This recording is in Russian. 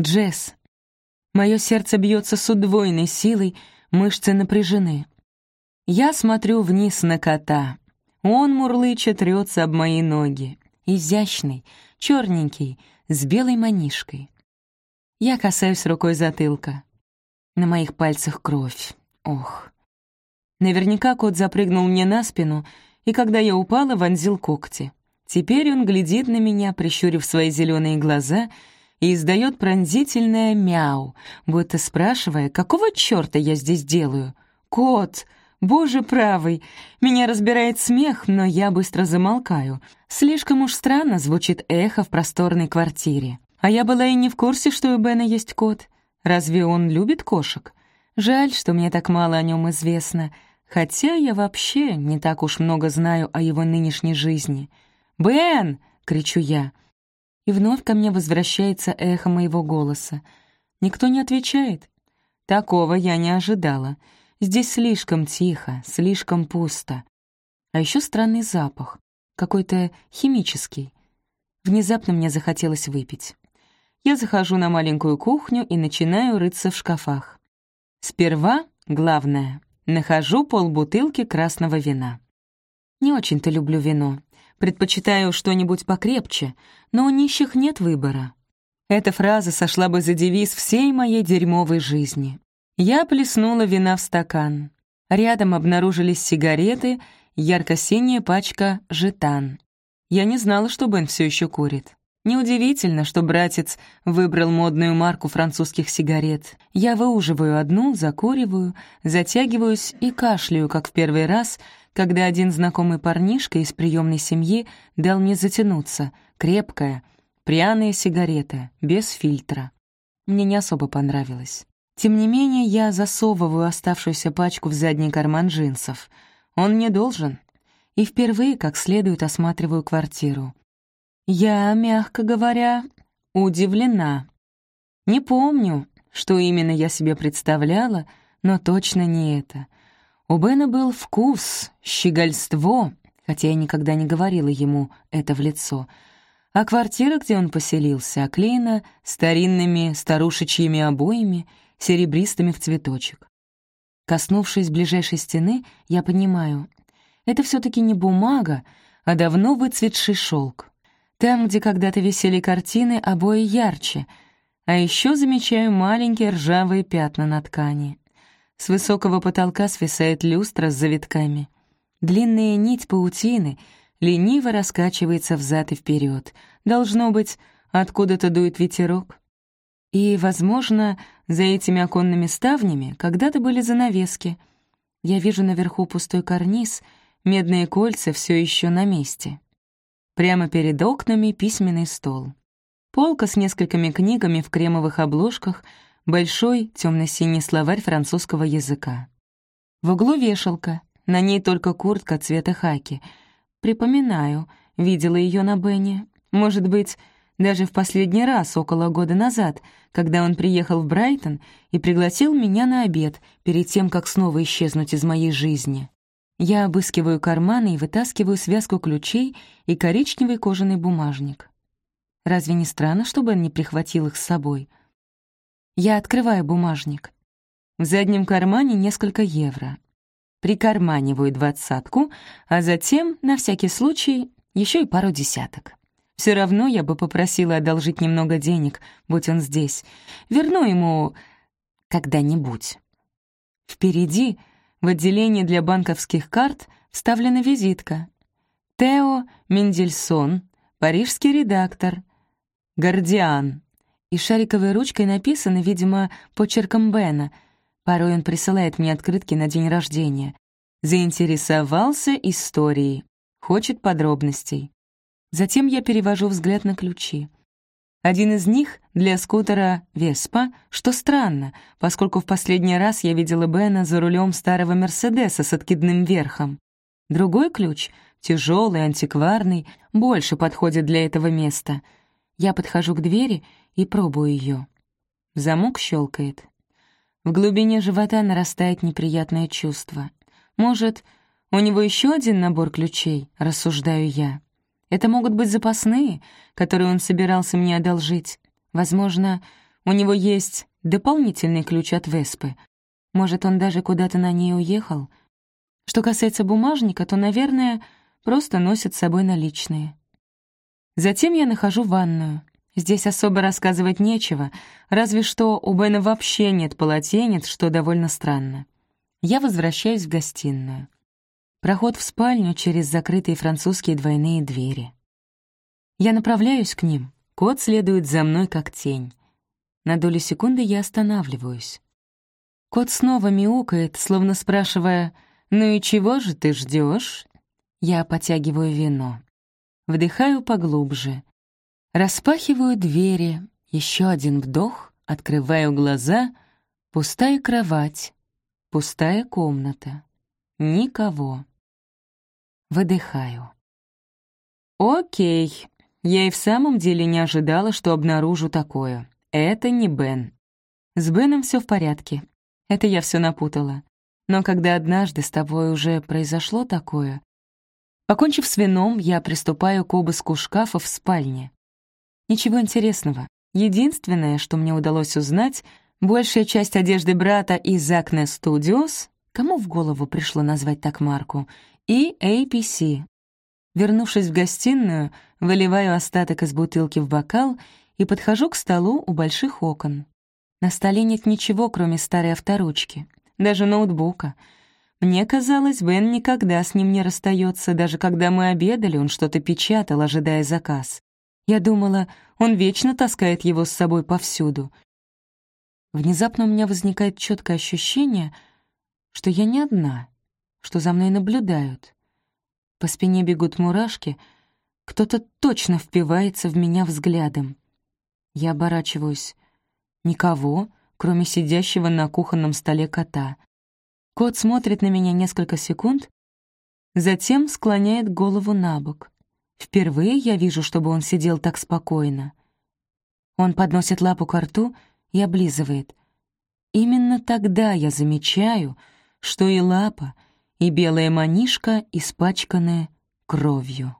Джесс. Мое сердце бьется с удвоенной силой, мышцы напряжены. Я смотрю вниз на кота. Он мурлыча трется об мои ноги. Изящный, черненький, с белой манишкой. Я касаюсь рукой затылка. На моих пальцах кровь. Ох. Наверняка кот запрыгнул мне на спину, и когда я упала, вонзил когти. Теперь он глядит на меня, прищурив свои зеленые глаза, и издает пронзительное мяу, будто спрашивая, какого черта я здесь делаю. «Кот! Боже правый!» Меня разбирает смех, но я быстро замолкаю. Слишком уж странно звучит эхо в просторной квартире. А я была и не в курсе, что у Бена есть кот. Разве он любит кошек? Жаль, что мне так мало о нем известно, хотя я вообще не так уж много знаю о его нынешней жизни. «Бен!» — кричу я. И вновь ко мне возвращается эхо моего голоса. Никто не отвечает. Такого я не ожидала. Здесь слишком тихо, слишком пусто. А еще странный запах, какой-то химический. Внезапно мне захотелось выпить. Я захожу на маленькую кухню и начинаю рыться в шкафах. Сперва, главное, нахожу полбутылки красного вина. Не очень-то люблю вино. Предпочитаю что-нибудь покрепче, но у нищих нет выбора. Эта фраза сошла бы за девиз всей моей дерьмовой жизни. Я плеснула вина в стакан. Рядом обнаружились сигареты, ярко-синяя пачка «Жетан». Я не знала, что Бен все еще курит. Неудивительно, что братец выбрал модную марку французских сигарет. Я выуживаю одну, закуриваю, затягиваюсь и кашляю, как в первый раз, когда один знакомый парнишка из приемной семьи дал мне затянуться. Крепкая, пряная сигарета, без фильтра. Мне не особо понравилось. Тем не менее, я засовываю оставшуюся пачку в задний карман джинсов. Он мне должен. И впервые как следует осматриваю квартиру. Я, мягко говоря, удивлена. Не помню, что именно я себе представляла, но точно не это. У Бена был вкус, щегольство, хотя я никогда не говорила ему это в лицо. А квартира, где он поселился, оклеена старинными старушечьими обоями, серебристыми в цветочек. Коснувшись ближайшей стены, я понимаю, это все таки не бумага, а давно выцветший шелк. Там, где когда-то висели картины, обои ярче, а еще замечаю маленькие ржавые пятна на ткани. С высокого потолка свисает люстра с завитками. Длинная нить паутины лениво раскачивается взад и вперед. Должно быть, откуда-то дует ветерок. И, возможно, за этими оконными ставнями когда-то были занавески. Я вижу наверху пустой карниз, медные кольца все еще на месте. Прямо перед окнами письменный стол. Полка с несколькими книгами в кремовых обложках, большой темно-синий словарь французского языка. В углу вешалка, на ней только куртка цвета хаки. Припоминаю, видела ее на Бене. Может быть, даже в последний раз, около года назад, когда он приехал в Брайтон и пригласил меня на обед перед тем, как снова исчезнуть из моей жизни. Я обыскиваю карманы и вытаскиваю связку ключей и коричневый кожаный бумажник. Разве не странно, чтобы он не прихватил их с собой? Я открываю бумажник. В заднем кармане несколько евро. Прикарманиваю двадцатку, а затем, на всякий случай, еще и пару десяток. Все равно я бы попросила одолжить немного денег, будь он здесь. Верну ему когда-нибудь. Впереди в отделении для банковских карт вставлена визитка. Тео Мендельсон, парижский редактор, «Гардиан». И шариковой ручкой написано, видимо, почерком Бена. Порой он присылает мне открытки на день рождения. Заинтересовался историей. Хочет подробностей. Затем я перевожу взгляд на ключи. Один из них для скутера «Веспа», что странно, поскольку в последний раз я видела Бена за рулем старого «Мерседеса» с откидным верхом. Другой ключ, тяжелый, антикварный, больше подходит для этого места. Я подхожу к двери и пробую ее. Замок щелкает. В глубине живота нарастает неприятное чувство. Может, у него еще один набор ключей, рассуждаю я. Это могут быть запасные, которые он собирался мне одолжить. Возможно, У него есть дополнительный ключ от Веспы. Может, он даже куда-то на ней уехал? Что касается бумажника, то, наверное, просто носит с собой наличные. Затем я нахожу ванную. Здесь особо рассказывать нечего, разве что у Бена вообще нет полотенец, что довольно странно. Я возвращаюсь в гостиную. Проход в спальню через закрытые французские двойные двери. Я направляюсь к ним. Кот следует за мной, как тень. На долю секунды я останавливаюсь. Кот снова мяукает, словно спрашивая, «Ну и чего же ты ждешь? Я потягиваю вино. Вдыхаю поглубже. Распахиваю двери. Еще один вдох. Открываю глаза. Пустая кровать. Пустая комната. Никого. Выдыхаю. Окей. Я и в самом деле не ожидала, что обнаружу такое. Это не Бен. С Беном все в порядке. Это я все напутала. Но когда однажды с тобой уже произошло такое... Покончив с вином, я приступаю к обыску шкафа в спальне. Ничего интересного. Единственное, что мне удалось узнать, большая часть одежды брата из Acne Studios, кому в голову пришло назвать так марку, и APC. Вернувшись в гостиную, выливаю остаток из бутылки в бокал и подхожу к столу у больших окон. На столе нет ничего, кроме старой авторучки, даже ноутбука. Мне казалось, Бен никогда с ним не расстается, даже когда мы обедали, он что-то печатал, ожидая заказ. Я думала, он вечно таскает его с собой повсюду. Внезапно у меня возникает четкое ощущение, что я не одна, что за мной наблюдают. По спине бегут мурашки, кто-то точно впивается в меня взглядом. Я оборачиваюсь. Никого, кроме сидящего на кухонном столе кота. Кот смотрит на меня несколько секунд, затем склоняет голову на бок. Впервые я вижу, чтобы он сидел так спокойно. Он подносит лапу к рту и облизывает. Именно тогда я замечаю, что и лапа, и белая манишка испачканы кровью.